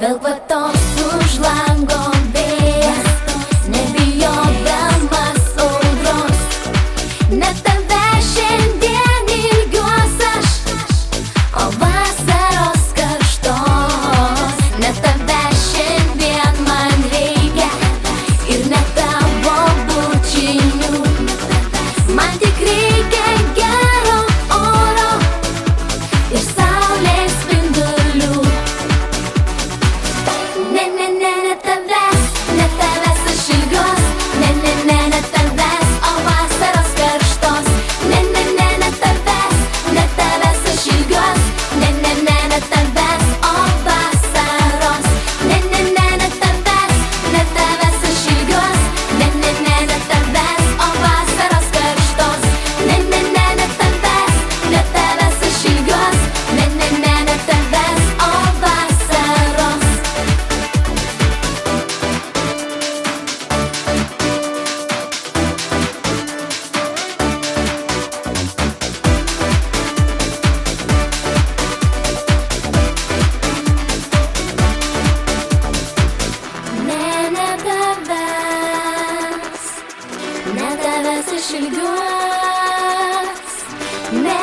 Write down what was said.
Velvatos už tavęs, ne